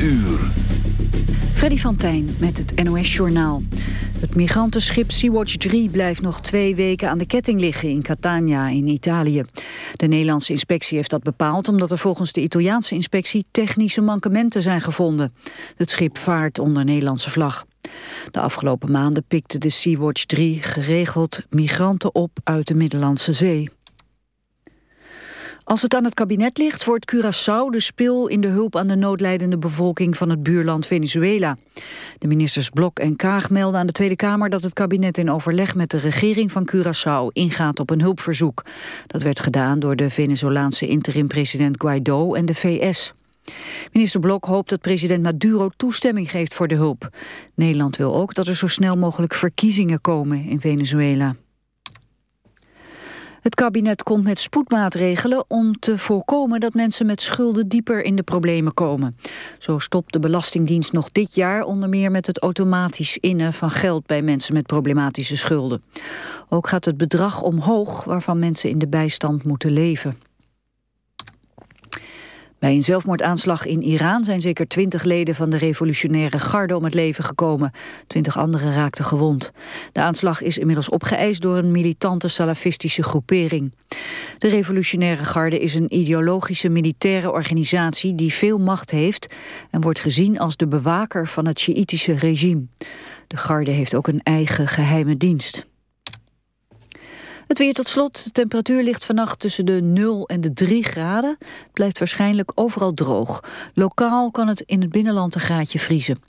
uur. Freddy van Tijn met het NOS-journaal. Het migrantenschip Sea-Watch 3 blijft nog twee weken aan de ketting liggen in Catania in Italië. De Nederlandse inspectie heeft dat bepaald omdat er volgens de Italiaanse inspectie technische mankementen zijn gevonden. Het schip vaart onder Nederlandse vlag. De afgelopen maanden pikte de Sea-Watch 3 geregeld migranten op uit de Middellandse Zee. Als het aan het kabinet ligt, wordt Curaçao de spil in de hulp aan de noodlijdende bevolking van het buurland Venezuela. De ministers Blok en Kaag melden aan de Tweede Kamer dat het kabinet in overleg met de regering van Curaçao ingaat op een hulpverzoek. Dat werd gedaan door de Venezolaanse interim-president Guaido en de VS. Minister Blok hoopt dat president Maduro toestemming geeft voor de hulp. Nederland wil ook dat er zo snel mogelijk verkiezingen komen in Venezuela. Het kabinet komt met spoedmaatregelen om te voorkomen dat mensen met schulden dieper in de problemen komen. Zo stopt de Belastingdienst nog dit jaar onder meer met het automatisch innen van geld bij mensen met problematische schulden. Ook gaat het bedrag omhoog waarvan mensen in de bijstand moeten leven. Bij een zelfmoordaanslag in Iran zijn zeker twintig leden van de revolutionaire garde om het leven gekomen. Twintig anderen raakten gewond. De aanslag is inmiddels opgeëist door een militante salafistische groepering. De revolutionaire garde is een ideologische militaire organisatie die veel macht heeft en wordt gezien als de bewaker van het Sjiïtische regime. De garde heeft ook een eigen geheime dienst. Het weer tot slot. De temperatuur ligt vannacht tussen de 0 en de 3 graden. Het blijft waarschijnlijk overal droog. Lokaal kan het in het binnenland een graadje vriezen.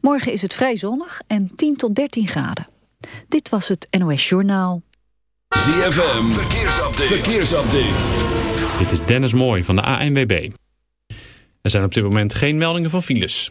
Morgen is het vrij zonnig en 10 tot 13 graden. Dit was het NOS Journaal. ZFM, verkeersupdate. verkeersupdate. Dit is Dennis Mooij van de ANWB. Er zijn op dit moment geen meldingen van files.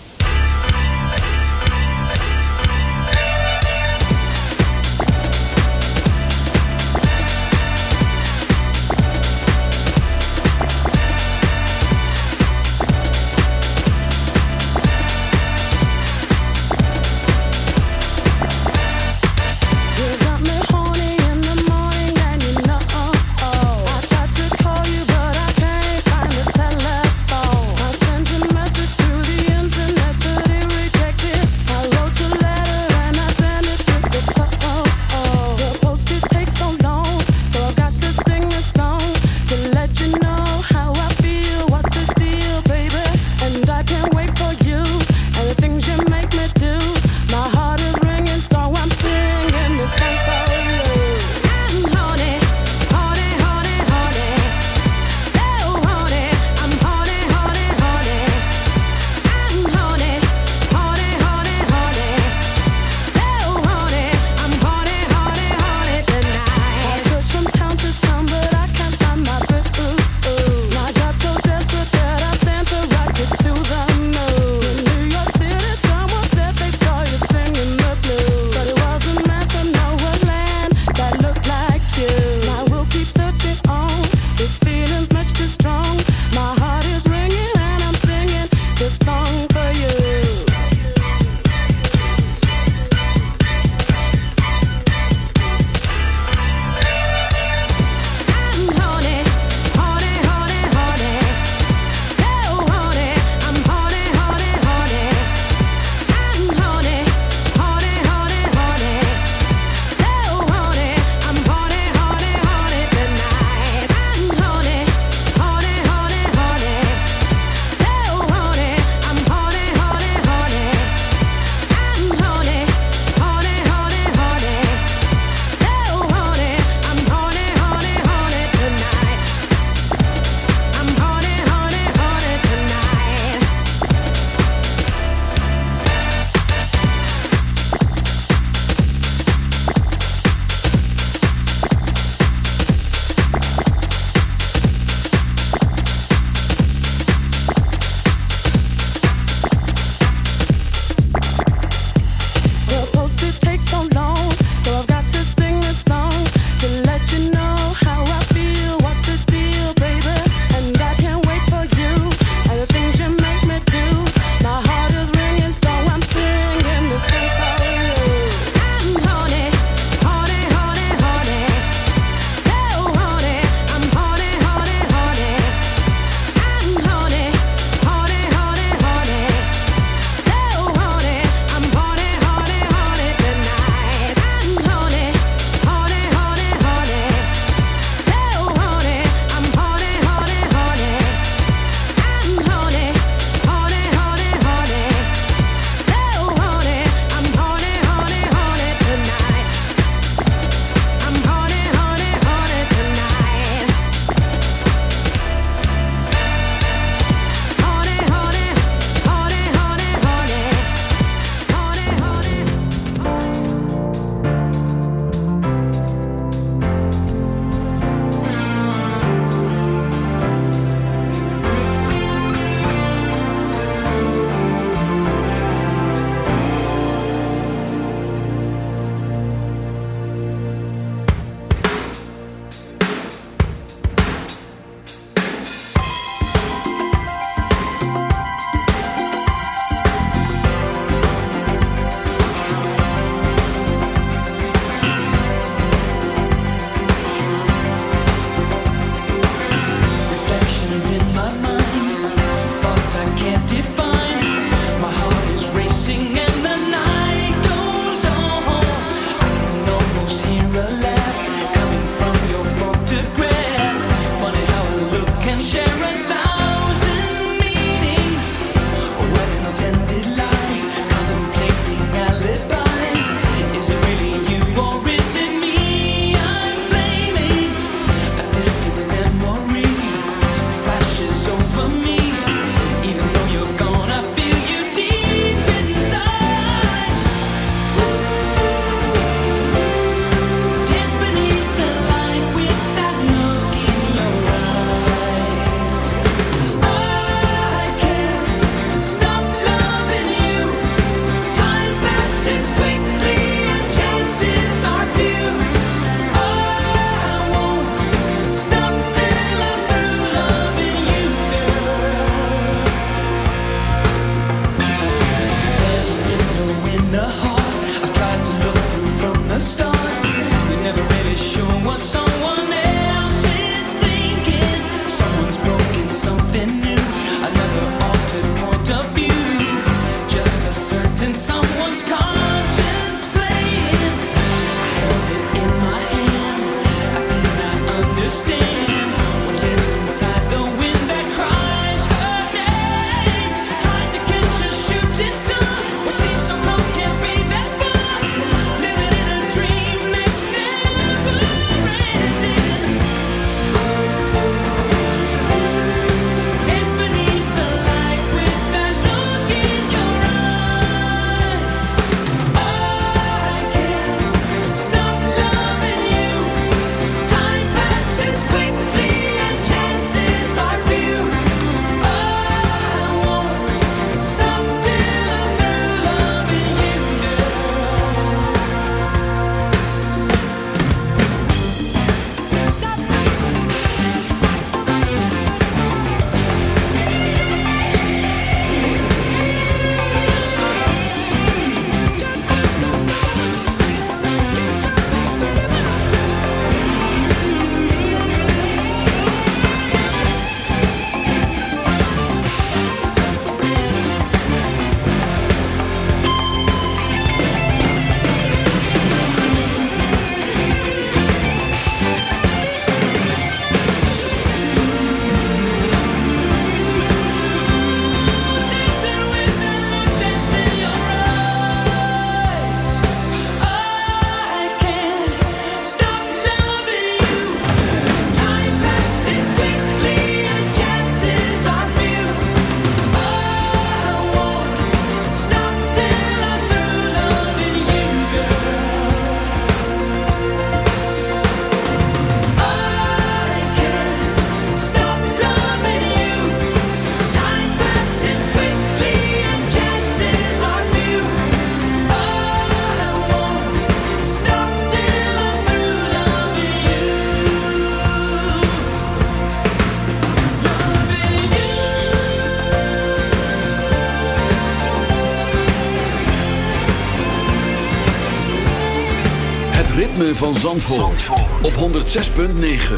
Van Zandvoort, op 106.9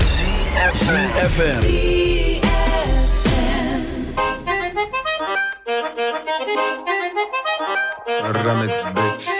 CFFM Ramets bitch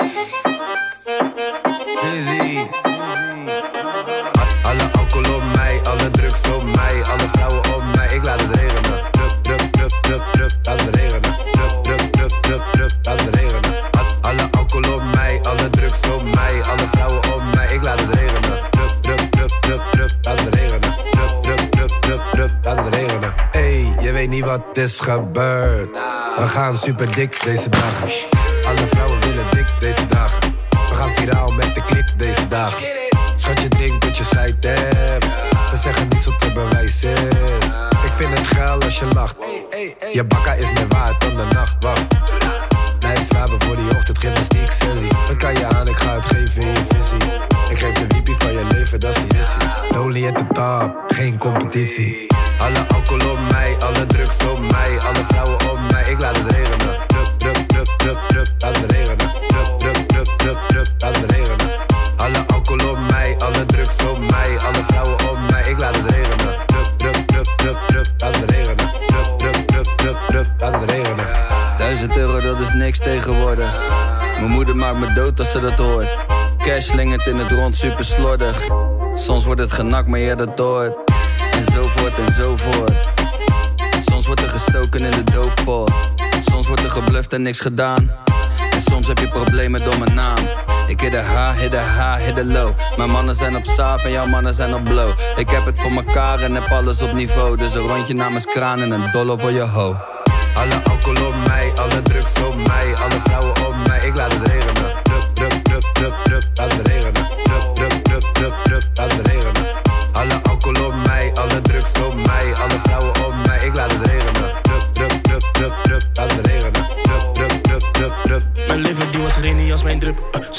is gebeurd. We gaan super dik deze dagen Alle vrouwen willen dik deze dagen We gaan viraal met de klik deze dagen Schat je drinkt dat je scheid hebt. We zeggen niet wat er bewijs is. Ik vind het geil als je lacht. Je bakka is meer waard dan de nacht, wacht Nee, slapen voor die ochtend, gymnastiek sessie Dan kan je aan, ik ga het geven in je visie. Ik geef de wiepie van je leven, dat is de missie. Lonely at the top, geen competitie Alle alcohol op mij, alle drugs op mij Alle vrouwen op mij, ik laat het regenen Drup, drup, drup, drup, drup, laat het regenen Drup, drup, drup, drup, drup, laat het regenen Alle alcohol op mij, alle drugs op mij Alle vrouwen op mij, ik laat het regenen Drup, drup, drup, drup, drup, laat het regenen Drup, drup, drup, drup, drup, laat het regenen Duizend euro, dat is niks tegenwoordig. Mijn moeder maakt me dood als ze dat hoort. Cash slingert in het rond, super slordig. Soms wordt het genakt, maar je dat hoort. En zo voort en zo voort. Soms wordt er gestoken in de doofpot. Soms wordt er gebluft en niks gedaan. En soms heb je problemen door mijn naam. Ik hit de H, hit de H, hit de low. Mijn mannen zijn op saaf en jouw mannen zijn op blow. Ik heb het voor mekaar en heb alles op niveau. Dus een rondje namens kraan en een dollar voor je ho. Alle alcohol op mij, alle drugs op mij, alle vrouwen op mij, ik laat het regenen. Drup, drup, drup, drup, drup, laat het regenen. Drup, drup, drup, drup, drup.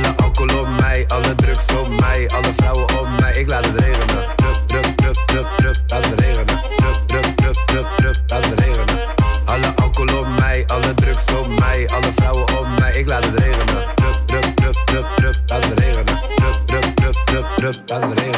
Alle alcohol op mij, alle drugs op mij, alle vrouwen op mij, ik laat het regenen. Drup, drup, drup, drup, drup, laat het regenen. Drup, drup, drup, drup, drup, laat het regenen. Alle alcohol op mij, alle drugs op mij, alle vrouwen op mij, ik laat het regenen. Drup, drup, drup, drup, drup, laat het regenen. Drup, drup, drup, drup, drup, laat het regenen.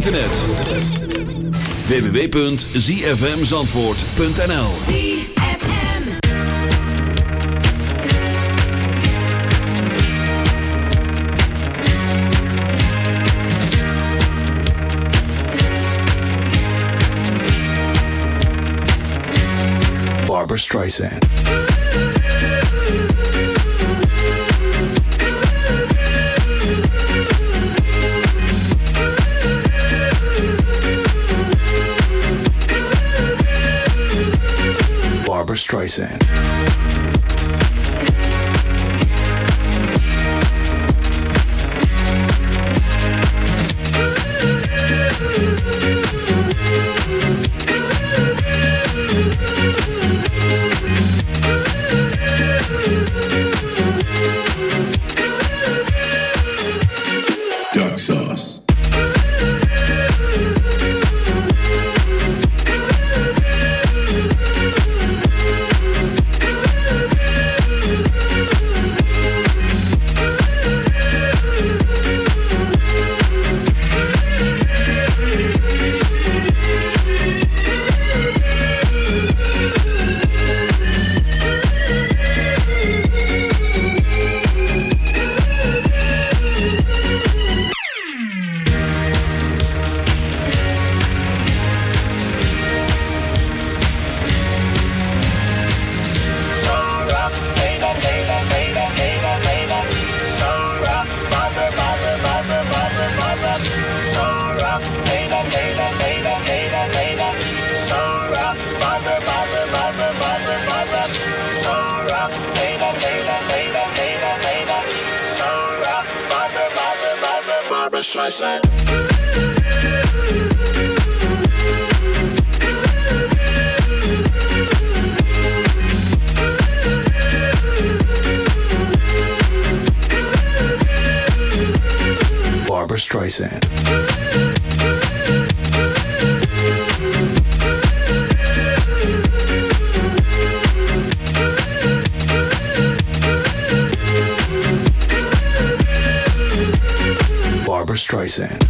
internet. www.zfmzandvoort.nl Barbara Streisand. Streisand. best Barbara Streisand. Streisand.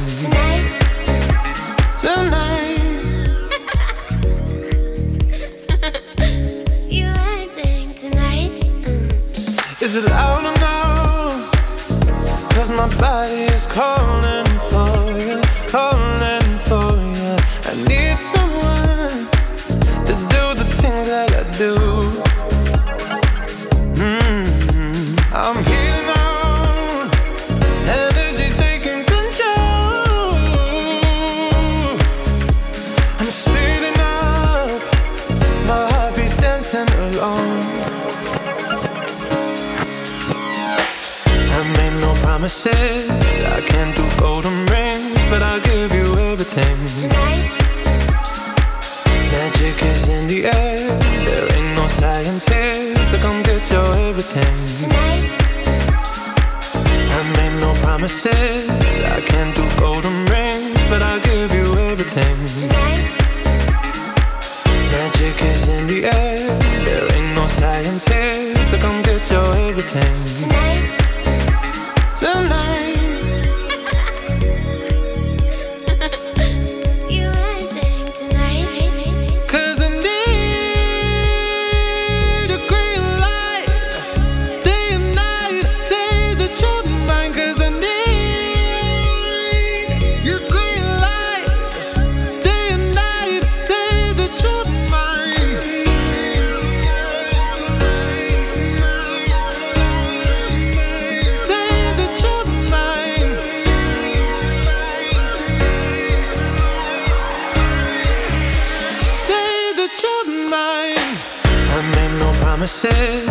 Everybody's calling. said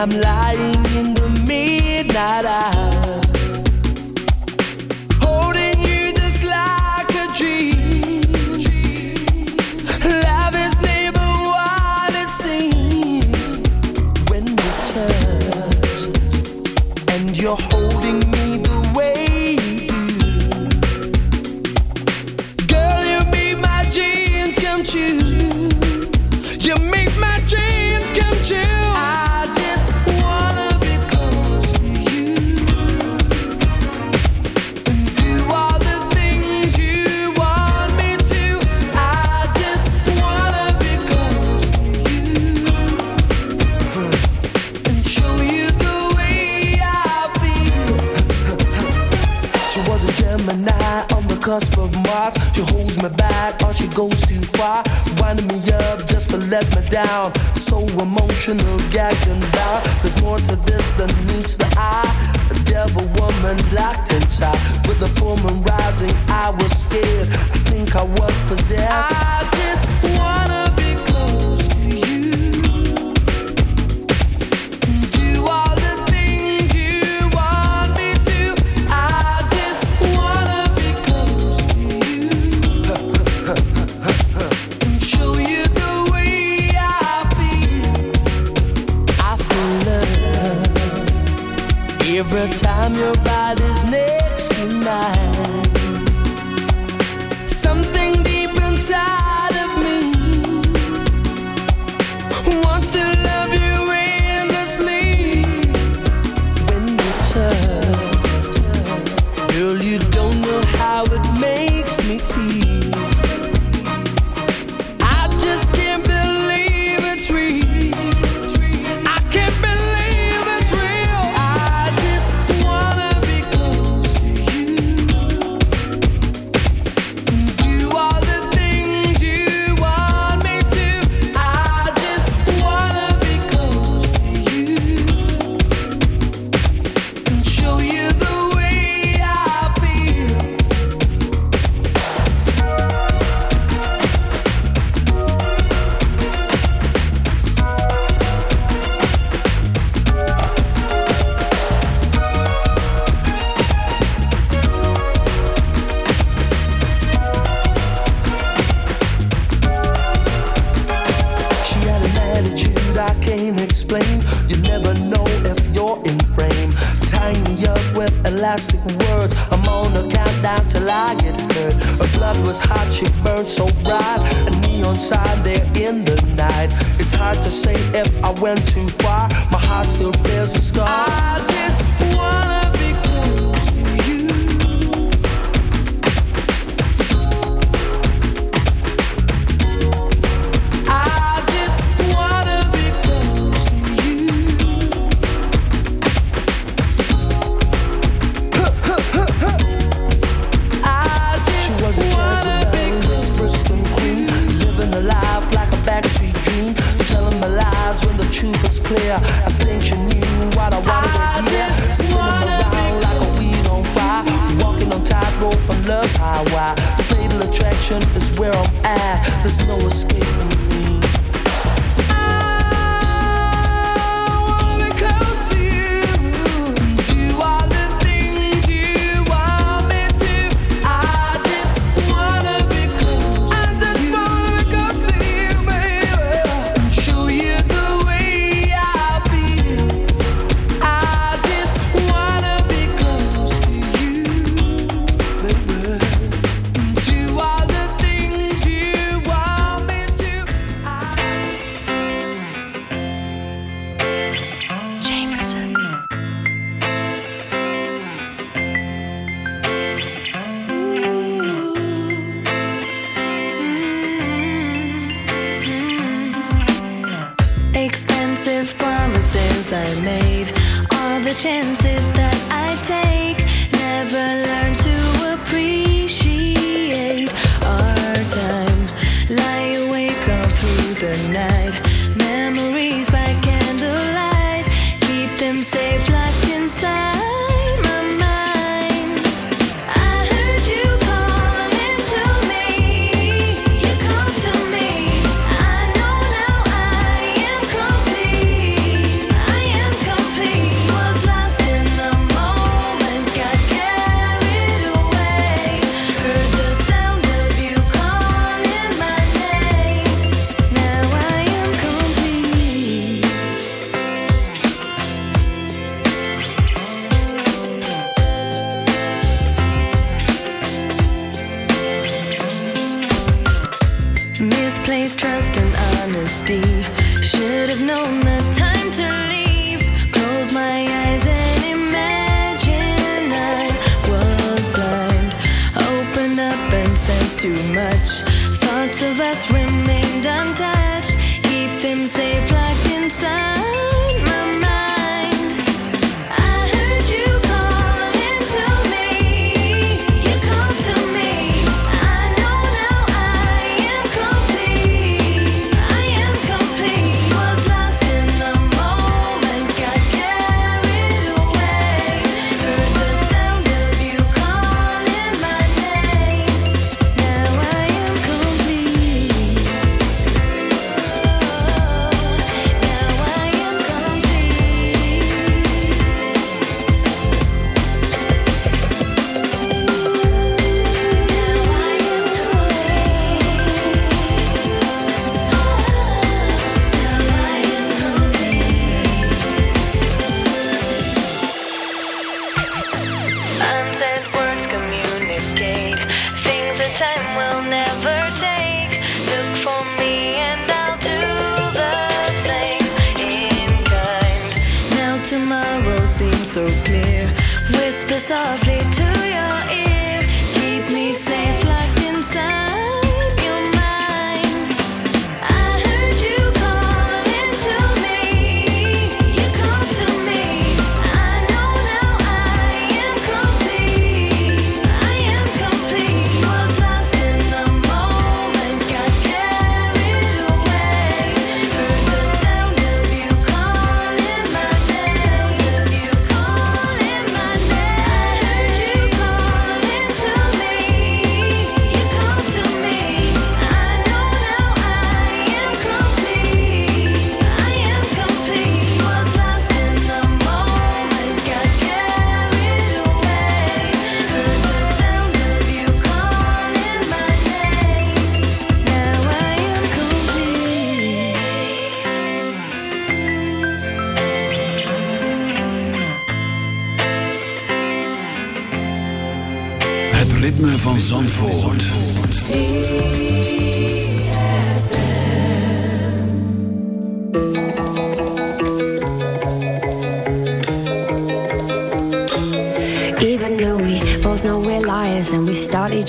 I'm lying.